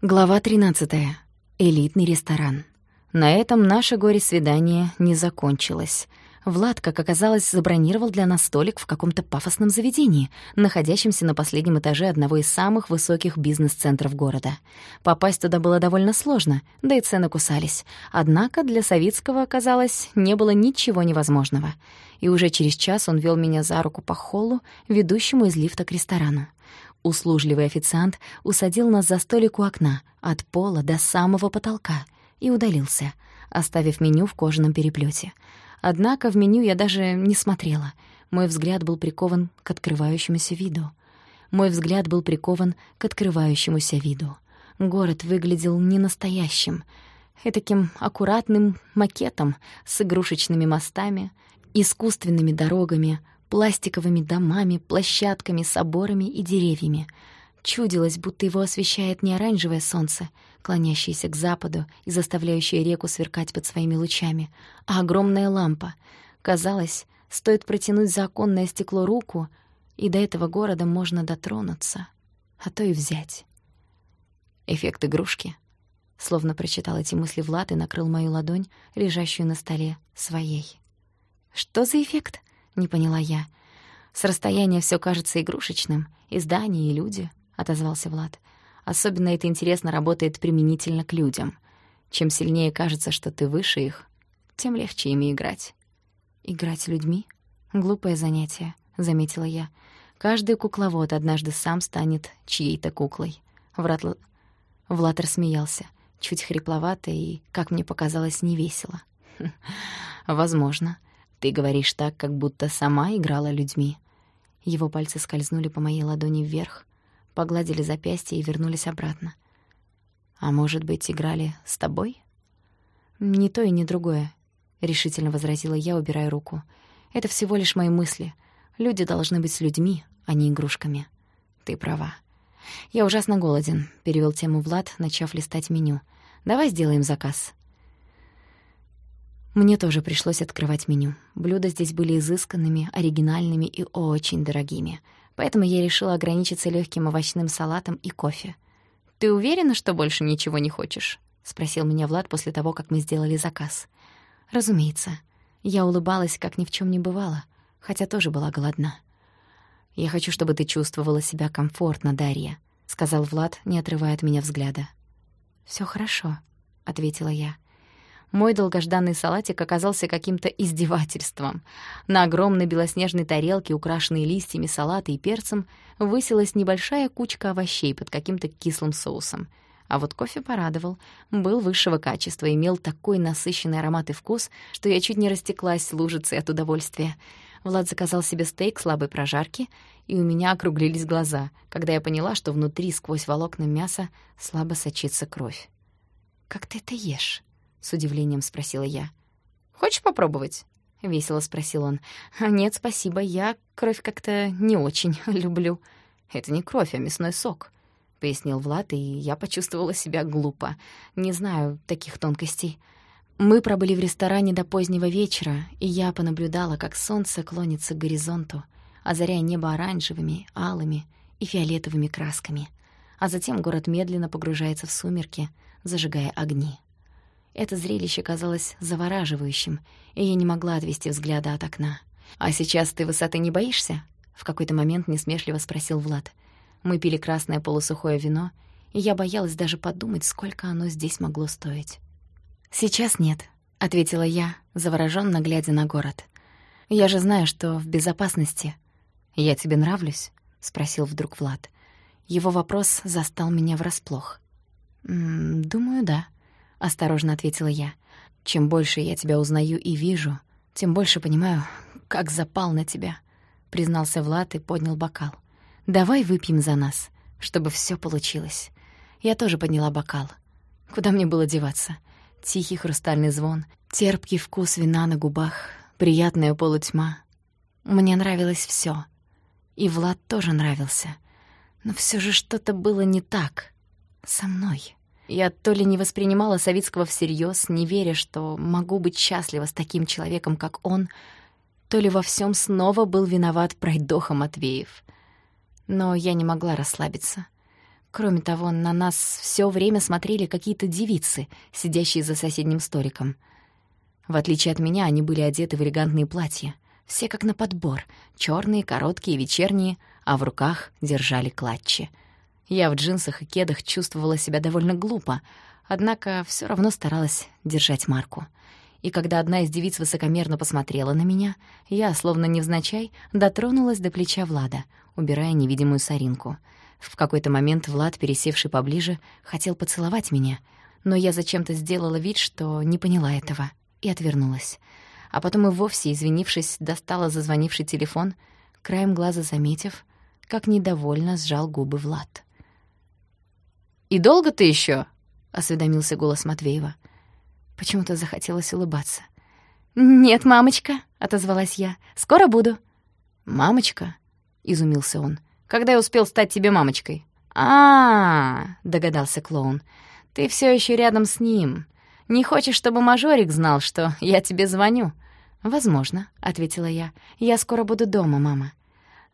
Глава 13. Элитный ресторан. На этом наше горе-свидание не закончилось. Влад, как оказалось, забронировал для нас столик в каком-то пафосном заведении, находящемся на последнем этаже одного из самых высоких бизнес-центров города. Попасть туда было довольно сложно, да и цены кусались. Однако для Савицкого, оказалось, не было ничего невозможного. И уже через час он вел меня за руку по холлу, ведущему из лифта к ресторану. Услужливый официант усадил нас за столик у окна, от пола до самого потолка, и удалился, оставив меню в кожаном переплете. Однако в меню я даже не смотрела. Мой взгляд был прикован к открывающемуся виду. Мой взгляд был прикован к открывающемуся виду. Город выглядел ненастоящим, таким аккуратным макетом с игрушечными мостами, искусственными дорогами, пластиковыми домами, площадками, соборами и деревьями. Чудилось, будто его освещает не оранжевое солнце, клонящееся к западу и заставляющее реку сверкать под своими лучами, а огромная лампа. Казалось, стоит протянуть за оконное стекло руку, и до этого города можно дотронуться, а то и взять. Эффект игрушки. Словно прочитал эти мысли Влад и накрыл мою ладонь, лежащую на столе, своей. «Что за эффект?» Не поняла я. С расстояния все кажется игрушечным. И здания, и люди, — отозвался Влад. Особенно это интересно работает применительно к людям. Чем сильнее кажется, что ты выше их, тем легче ими играть. Играть людьми? Глупое занятие, — заметила я. Каждый кукловод однажды сам станет чьей-то куклой. Влад, Влад рассмеялся, чуть хрипловато и, как мне показалось, невесело. «Возможно. Ты говоришь так, как будто сама играла людьми. Его пальцы скользнули по моей ладони вверх, погладили запястье и вернулись обратно. А может быть, играли с тобой? Не то и не другое, решительно возразила я, убирая руку. Это всего лишь мои мысли. Люди должны быть с людьми, а не игрушками. Ты права. Я ужасно голоден, перевел тему Влад, начав листать меню. Давай сделаем заказ. Мне тоже пришлось открывать меню. Блюда здесь были изысканными, оригинальными и очень дорогими. Поэтому я решила ограничиться легким овощным салатом и кофе. «Ты уверена, что больше ничего не хочешь?» — спросил меня Влад после того, как мы сделали заказ. «Разумеется». Я улыбалась, как ни в чем не бывало, хотя тоже была голодна. «Я хочу, чтобы ты чувствовала себя комфортно, Дарья», — сказал Влад, не отрывая от меня взгляда. Все хорошо», — ответила я. Мой долгожданный салатик оказался каким-то издевательством. На огромной белоснежной тарелке, украшенной листьями салата и перцем, высилась небольшая кучка овощей под каким-то кислым соусом. А вот кофе порадовал. Был высшего качества, имел такой насыщенный аромат и вкус, что я чуть не растеклась лужицей от удовольствия. Влад заказал себе стейк слабой прожарки, и у меня округлились глаза, когда я поняла, что внутри, сквозь волокна мяса, слабо сочится кровь. «Как ты это ешь?» — с удивлением спросила я. «Хочешь попробовать?» — весело спросил он. «А «Нет, спасибо, я кровь как-то не очень люблю». «Это не кровь, а мясной сок», — пояснил Влад, и я почувствовала себя глупо. Не знаю таких тонкостей. Мы пробыли в ресторане до позднего вечера, и я понаблюдала, как солнце клонится к горизонту, озаряя небо оранжевыми, алыми и фиолетовыми красками. А затем город медленно погружается в сумерки, зажигая огни. Это зрелище казалось завораживающим, и я не могла отвести взгляда от окна. «А сейчас ты высоты не боишься?» — в какой-то момент несмешливо спросил Влад. Мы пили красное полусухое вино, и я боялась даже подумать, сколько оно здесь могло стоить. «Сейчас нет», — ответила я, заворожённо глядя на город. «Я же знаю, что в безопасности». «Я тебе нравлюсь?» — спросил вдруг Влад. Его вопрос застал меня врасплох. «М -м, «Думаю, да», — осторожно ответила я. «Чем больше я тебя узнаю и вижу, тем больше понимаю, как запал на тебя», — признался Влад и поднял бокал. «Давай выпьем за нас, чтобы всё получилось». Я тоже подняла бокал. Куда мне было деваться? Тихий хрустальный звон, терпкий вкус вина на губах, приятная полутьма. Мне нравилось всё. И Влад тоже нравился. Но всё же что-то было не так со мной. Я то ли не воспринимала Савицкого всерьез, не веря, что могу быть счастлива с таким человеком, как он, то ли во всем снова был виноват пройдоха Матвеев. Но я не могла расслабиться. Кроме того, на нас все время смотрели какие-то девицы, сидящие за соседним столиком. В отличие от меня, они были одеты в элегантные платья. Все как на подбор. черные, короткие, вечерние, а в руках держали клатчи. Я в джинсах и кедах чувствовала себя довольно глупо, однако все равно старалась держать марку. И когда одна из девиц высокомерно посмотрела на меня, я, словно невзначай, дотронулась до плеча Влада, убирая невидимую соринку — в какой-то момент Влад, пересевший поближе, хотел поцеловать меня, но я зачем-то сделала вид, что не поняла этого, и отвернулась. А потом и вовсе, извинившись, достала зазвонивший телефон, краем глаза заметив, как недовольно сжал губы Влад. «И долго ты еще? осведомился голос Матвеева. Почему-то захотелось улыбаться. «Нет, мамочка», — отозвалась я, — «скоро буду». «Мамочка?» — изумился он. Когда я успел стать тебе мамочкой?» а, -а, -а догадался клоун. «Ты все еще рядом с ним. Не хочешь, чтобы мажорик знал, что я тебе звоню?» «Возможно», — ответила я. «Я скоро буду дома, мама».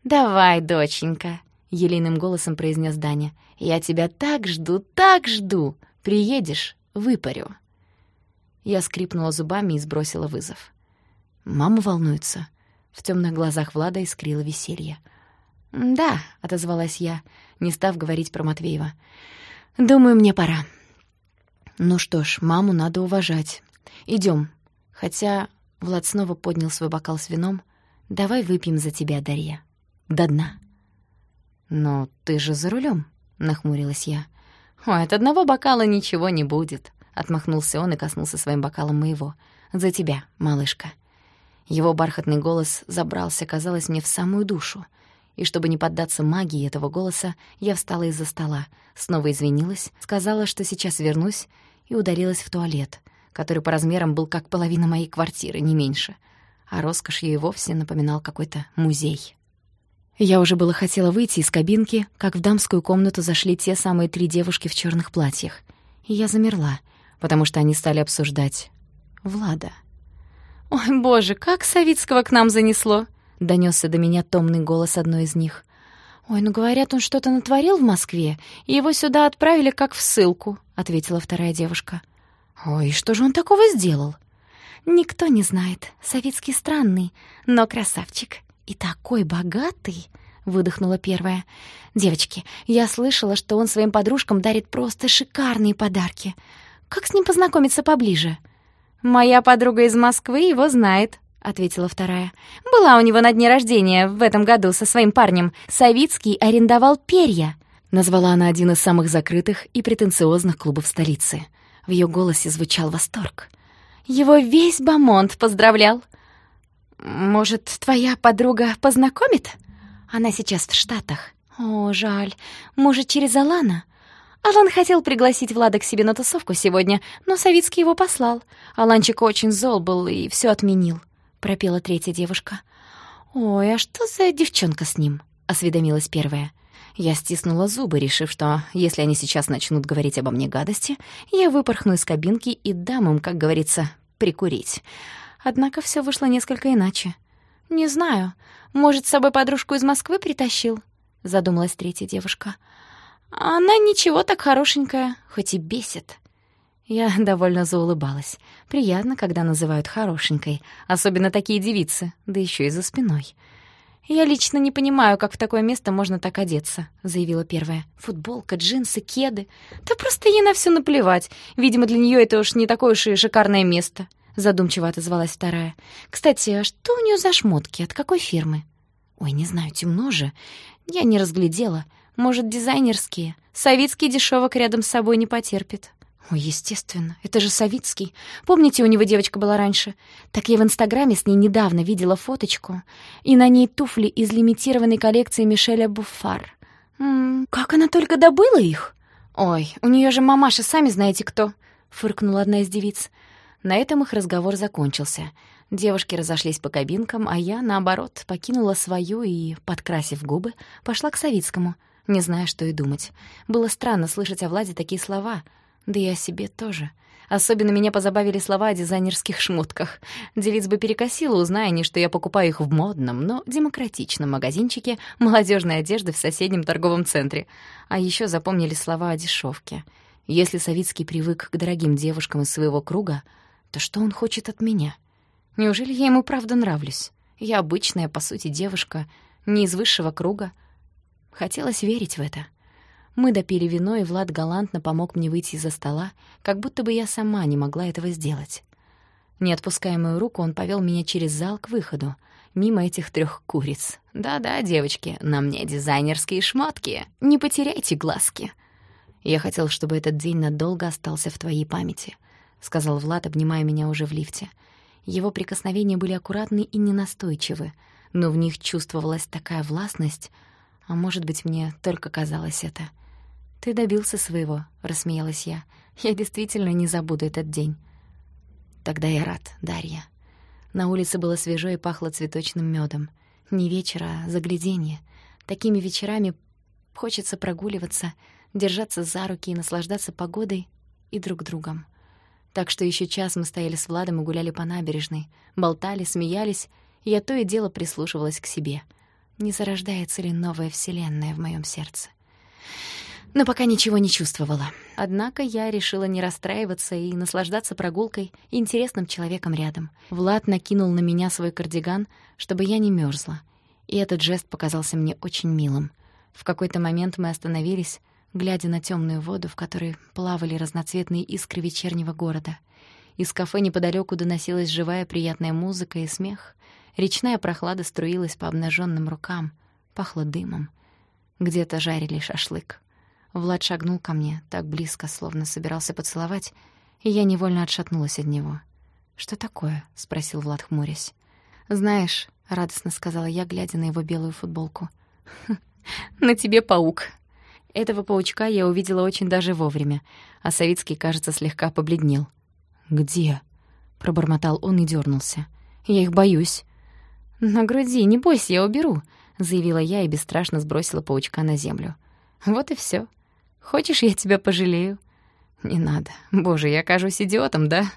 «Давай, доченька», — елейным голосом произнес Даня. «Я тебя так жду, так жду. Приедешь — выпарю». Я скрипнула зубами и сбросила вызов. Мама волнуется. В темных глазах Влада искрило веселье. «Да», — отозвалась я, не став говорить про Матвеева. «Думаю, мне пора». «Ну что ж, маму надо уважать. Идем. Хотя Влад снова поднял свой бокал с вином. «Давай выпьем за тебя, Дарья. До дна». «Но ты же за рулем, нахмурилась я. «Ой, от одного бокала ничего не будет», — отмахнулся он и коснулся своим бокалом моего. «За тебя, малышка». Его бархатный голос забрался, казалось мне, в самую душу — и чтобы не поддаться магии этого голоса, я встала из-за стола, снова извинилась, сказала, что сейчас вернусь, и удалилась в туалет, который по размерам был как половина моей квартиры, не меньше. А роскошью и вовсе напоминал какой-то музей. Я уже было хотела выйти из кабинки, как в дамскую комнату зашли те самые три девушки в черных платьях. И я замерла, потому что они стали обсуждать Влада. «Ой, боже, как Савицкого к нам занесло!» — донесся до меня томный голос одной из них. «Ой, ну говорят, он что-то натворил в Москве, и его сюда отправили как в ссылку», — ответила вторая девушка. «Ой, что же он такого сделал?» «Никто не знает. Советский странный, но красавчик. И такой богатый!» — выдохнула первая. «Девочки, я слышала, что он своим подружкам дарит просто шикарные подарки. Как с ним познакомиться поближе?» «Моя подруга из Москвы его знает», ответила вторая. «Была у него на дне рождения в этом году со своим парнем. Савицкий арендовал перья». Назвала она один из самых закрытых и претенциозных клубов столицы. В ее голосе звучал восторг. «Его весь Бамонт поздравлял». «Может, твоя подруга познакомит? Она сейчас в Штатах». «О, жаль. Может, через Алана?» Алан хотел пригласить Влада к себе на тусовку сегодня, но Савицкий его послал. Аланчик очень зол был и все отменил пропела третья девушка. «Ой, а что за девчонка с ним?» — осведомилась первая. Я стиснула зубы, решив, что если они сейчас начнут говорить обо мне гадости, я выпорхну из кабинки и дам им, как говорится, прикурить. Однако все вышло несколько иначе. «Не знаю. Может, с собой подружку из Москвы притащил?» — задумалась третья девушка. «Она ничего так хорошенькая, хоть и бесит». Я довольно заулыбалась. Приятно, когда называют хорошенькой, особенно такие девицы, да еще и за спиной. «Я лично не понимаю, как в такое место можно так одеться», — заявила первая. «Футболка, джинсы, кеды. Да просто ей на все наплевать. Видимо, для нее это уж не такое уж и шикарное место», — задумчиво отозвалась вторая. «Кстати, а что у нее за шмотки? От какой фирмы?» «Ой, не знаю, темно же. Я не разглядела. Может, дизайнерские. Савицкий дешевок рядом с собой не потерпит». Ой, естественно, это же Савицкий. Помните, у него девочка была раньше? Так я в Инстаграме с ней недавно видела фоточку, и на ней туфли из лимитированной коллекции Мишеля Буффар. М -м, как она только добыла их? Ой, у нее же мамаша, сами знаете кто, фыркнула одна из девиц. На этом их разговор закончился. Девушки разошлись по кабинкам, а я, наоборот, покинула свою и, подкрасив губы, пошла к Савицкому, не зная, что и думать. Было странно слышать о Владе такие слова — да и о себе тоже. Особенно меня позабавили слова о дизайнерских шмотках. Девиц бы перекосила, узная они, что я покупаю их в модном, но демократичном магазинчике молодежной одежды в соседнем торговом центре. А еще запомнили слова о дешевке. Если Савицкий привык к дорогим девушкам из своего круга, то что он хочет от меня? Неужели я ему правда нравлюсь? Я обычная, по сути, девушка, не из высшего круга. Хотелось верить в это. Мы допили вино, и Влад галантно помог мне выйти из-за стола, как будто бы я сама не могла этого сделать. Не отпуская мою руку, он повел меня через зал к выходу, мимо этих трех куриц. «Да-да, девочки, на мне дизайнерские шмотки. Не потеряйте глазки». «Я хотел, чтобы этот день надолго остался в твоей памяти», — сказал Влад, обнимая меня уже в лифте. Его прикосновения были аккуратны и ненастойчивы, но в них чувствовалась такая властность, а может быть, мне только казалось это — «Ты добился своего», — рассмеялась я. «Я действительно не забуду этот день». «Тогда я рад, Дарья». На улице было свежо и пахло цветочным медом. Не вечер, а загляденье. Такими вечерами хочется прогуливаться, держаться за руки и наслаждаться погодой и друг другом. Так что еще час мы стояли с Владом и гуляли по набережной, болтали, смеялись, и я то и дело прислушивалась к себе. Не зарождается ли новая вселенная в моем сердце? но пока ничего не чувствовала. Однако я решила не расстраиваться и наслаждаться прогулкой и интересным человеком рядом. Влад накинул на меня свой кардиган, чтобы я не мерзла, и этот жест показался мне очень милым. В какой-то момент мы остановились, глядя на темную воду, в которой плавали разноцветные искры вечернего города. Из кафе неподалеку доносилась живая приятная музыка и смех. Речная прохлада струилась по обнаженным рукам, пахло дымом. Где-то жарили шашлык. Влад шагнул ко мне, так близко, словно собирался поцеловать, и я невольно отшатнулась от него. «Что такое?» — спросил Влад, хмурясь. «Знаешь», — радостно сказала я, глядя на его белую футболку. «На тебе паук». Этого паучка я увидела очень даже вовремя, а Савицкий, кажется, слегка побледнел. «Где?» — пробормотал он и дернулся. «Я их боюсь». «На груди, не бойся, я уберу», — заявила я и бесстрашно сбросила паучка на землю. Вот и все. Хочешь, я тебя пожалею?» «Не надо. Боже, я кажусь идиотом, да?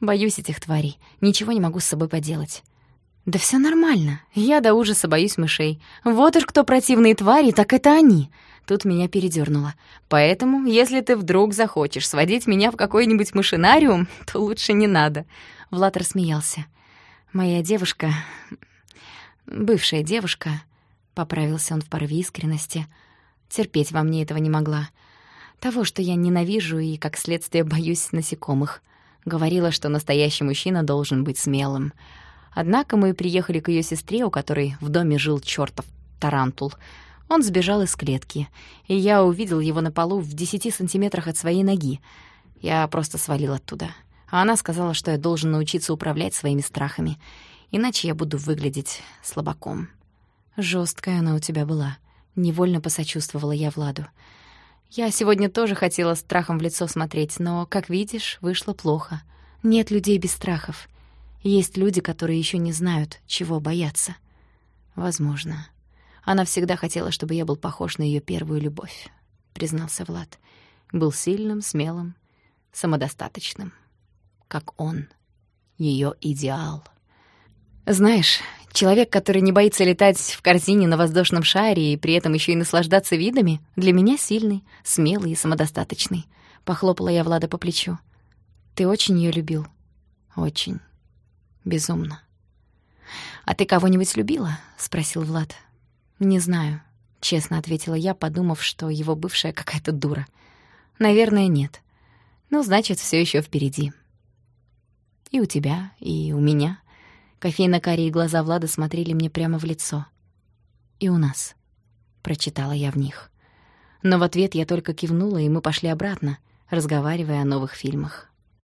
Боюсь этих тварей. Ничего не могу с собой поделать». «Да все нормально. Я до ужаса боюсь мышей. Вот уж кто противные твари, так это они». Тут меня передёрнуло. «Поэтому, если ты вдруг захочешь сводить меня в какой-нибудь мышинариум, то лучше не надо». Влад рассмеялся. «Моя девушка... бывшая девушка...» Поправился он в порыве искренности. «Терпеть во мне этого не могла. Того, что я ненавижу и, как следствие, боюсь насекомых. Говорила, что настоящий мужчина должен быть смелым. Однако мы приехали к ее сестре, у которой в доме жил чертов тарантул. Он сбежал из клетки, и я увидел его на полу в десяти сантиметрах от своей ноги. Я просто свалил оттуда. А она сказала, что я должен научиться управлять своими страхами, иначе я буду выглядеть слабаком. Жесткая она у тебя была. Невольно посочувствовала я Владу. Я сегодня тоже хотела страхом в лицо смотреть, но, как видишь, вышло плохо. Нет людей без страхов. Есть люди, которые еще не знают, чего бояться. Возможно. Она всегда хотела, чтобы я был похож на ее первую любовь, признался Влад. Был сильным, смелым, самодостаточным. Как он. ее идеал. Знаешь, Человек, который не боится летать в корзине на воздушном шаре и при этом еще и наслаждаться видами, для меня сильный, смелый и самодостаточный. Похлопала я Влада по плечу. Ты очень ее любил? Очень. Безумно. А ты кого-нибудь любила? спросил Влад. Не знаю, честно ответила я, подумав, что его бывшая какая-то дура. Наверное, нет. Ну, значит, все еще впереди. И у тебя, и у меня. Кофейно-карие глаза Влада смотрели мне прямо в лицо. «И у нас», — прочитала я в них. Но в ответ я только кивнула, и мы пошли обратно, разговаривая о новых фильмах.